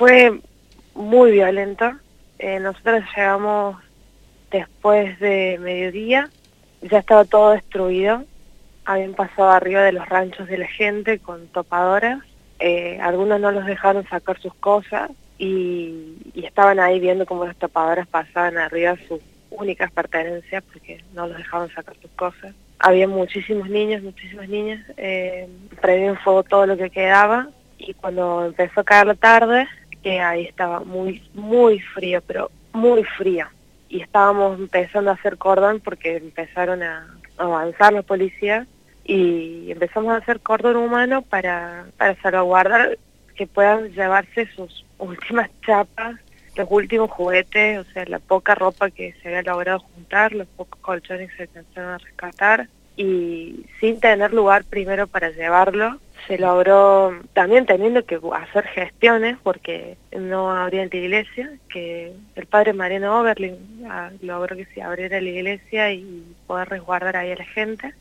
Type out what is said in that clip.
fue muy violento. Eh, nosotros llegamos después de mediodía, ya estaba todo destruido. Habían pasado arriba de los ranchos de la gente con topadoras. Eh, algunos no los dejaron sacar sus cosas y, estaban ahí viendo cómo las topadoras pasaban arriba sus únicas pertenencias porque no los dejaban sacar sus cosas. Había muchísimos niños, muchísimas niñas. Eh, fuego todo lo que quedaba y cuando empezó a caer la tarde, que ahí estaba muy, muy frío, pero muy frío. Y estábamos empezando a hacer cordón porque empezaron a avanzar los policías y empezamos a hacer cordón humano para, para salvaguardar que puedan llevarse sus últimas chapas, los últimos juguetes, o sea, la poca ropa que se había logrado juntar, los pocos colchones que se alcanzaron a rescatar y sin tener lugar primero para llevarlo, se logró también teniendo que hacer gestiones porque no abría la iglesia, que el padre Mariano Oberlin ah, logró que se abriera la iglesia y poder resguardar ahí a la gente.